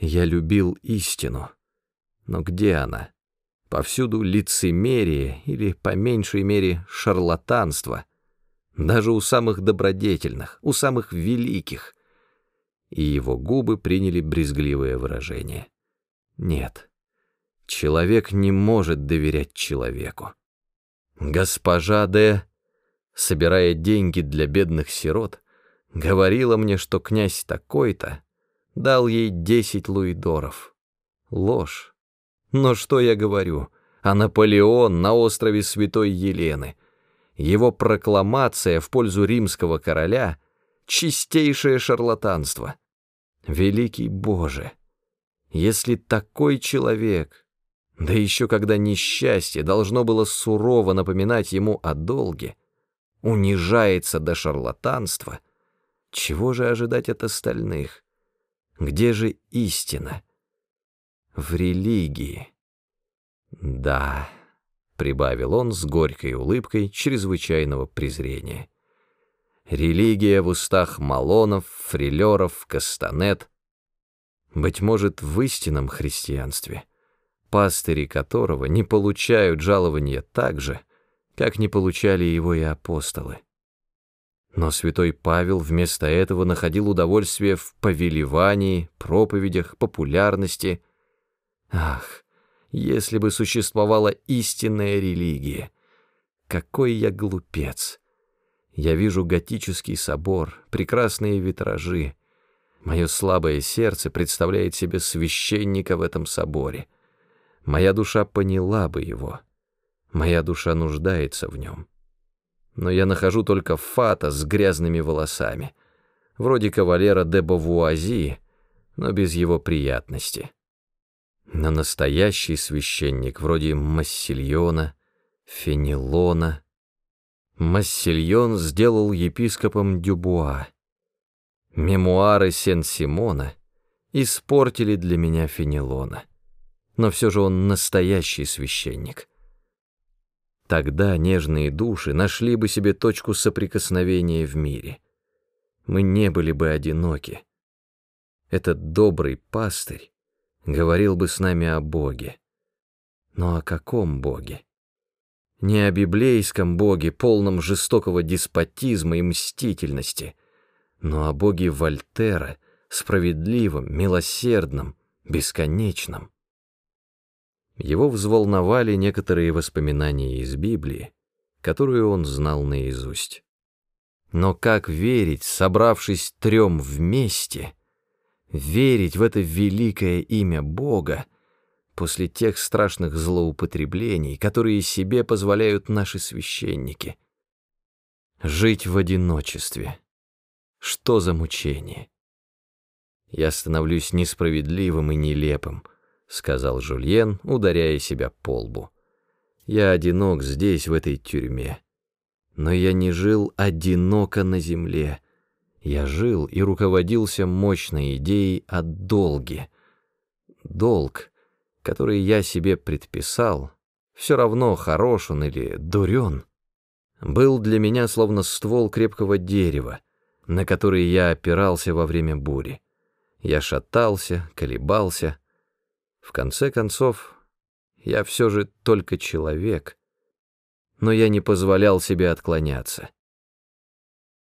Я любил истину. Но где она? Повсюду лицемерие или, по меньшей мере, шарлатанство. Даже у самых добродетельных, у самых великих. И его губы приняли брезгливое выражение. Нет, человек не может доверять человеку. Госпожа Д собирая деньги для бедных сирот, говорила мне, что князь такой-то дал ей десять луидоров. Ложь. Но что я говорю? А Наполеон на острове Святой Елены. Его прокламация в пользу римского короля — чистейшее шарлатанство. Великий Боже! Если такой человек, да еще когда несчастье должно было сурово напоминать ему о долге, унижается до шарлатанства, чего же ожидать от остальных? Где же истина? В религии. Да, прибавил он с горькой улыбкой чрезвычайного презрения. Религия в устах Малонов, Фрилеров, Кастанет. Быть может, в истинном христианстве, пастыри которого не получают жалования так же, как не получали его и апостолы. Но святой Павел вместо этого находил удовольствие в повелевании, проповедях, популярности. Ах, если бы существовала истинная религия! Какой я глупец! Я вижу готический собор, прекрасные витражи. Мое слабое сердце представляет себе священника в этом соборе. Моя душа поняла бы его. Моя душа нуждается в нем. Но я нахожу только фата с грязными волосами, вроде кавалера де Бавуази, но без его приятности. Но настоящий священник, вроде Массильона, Фенелона. Массильон сделал епископом Дюбуа. Мемуары Сен-Симона испортили для меня Фенелона. Но все же он настоящий священник. Тогда нежные души нашли бы себе точку соприкосновения в мире. Мы не были бы одиноки. Этот добрый пастырь говорил бы с нами о Боге. Но о каком Боге? Не о библейском Боге, полном жестокого деспотизма и мстительности, но о Боге Вольтера, справедливом, милосердном, бесконечном. Его взволновали некоторые воспоминания из Библии, которую он знал наизусть. Но как верить, собравшись трем вместе, верить в это великое имя Бога после тех страшных злоупотреблений, которые себе позволяют наши священники? Жить в одиночестве. Что за мучение? Я становлюсь несправедливым и нелепым — сказал Жульен, ударяя себя по лбу. Я одинок здесь, в этой тюрьме. Но я не жил одиноко на земле. Я жил и руководился мощной идеей о долге. Долг, который я себе предписал, все равно хорош он или дурен, был для меня словно ствол крепкого дерева, на который я опирался во время бури. Я шатался, колебался, в конце концов, я все же только человек, но я не позволял себе отклоняться.